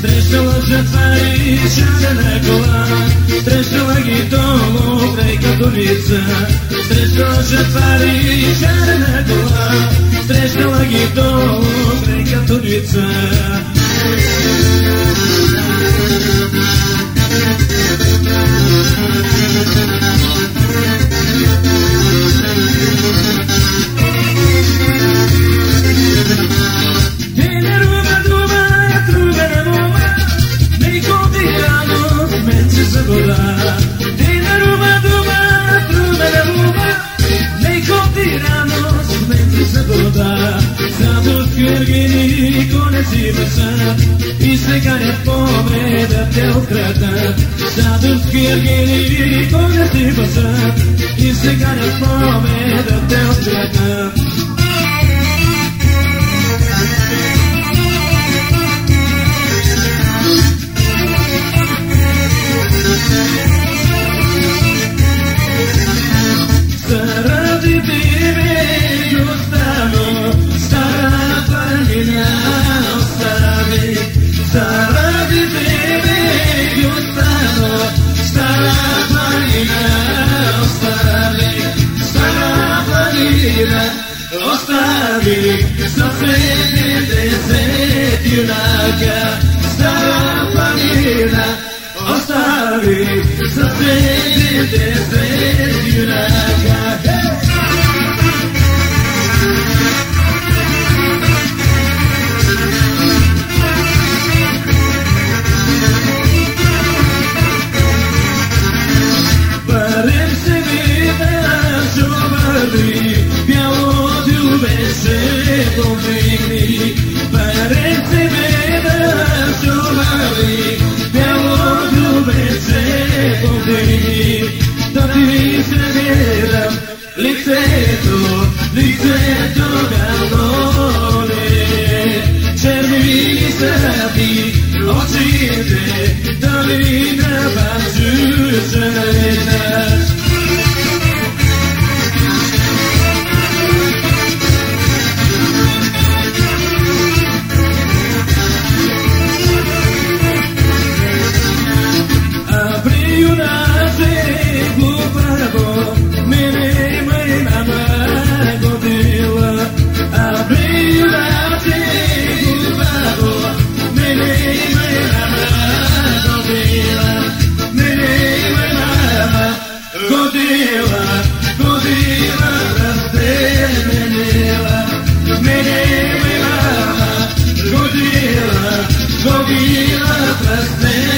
Срещала жертва и шагана кола, срещала ги долу край католица. Срещала жертва и шагана кола, срещала ги долу край католица. си безсънат и сега не помня да те открадна. Сядам в киргини помня си безсънат и сега не помня да те открадна. Sabe, sabe, sabe, sabe, sabe, Godila, Godila, raste menela, menela, Godila, Godila, raste menela.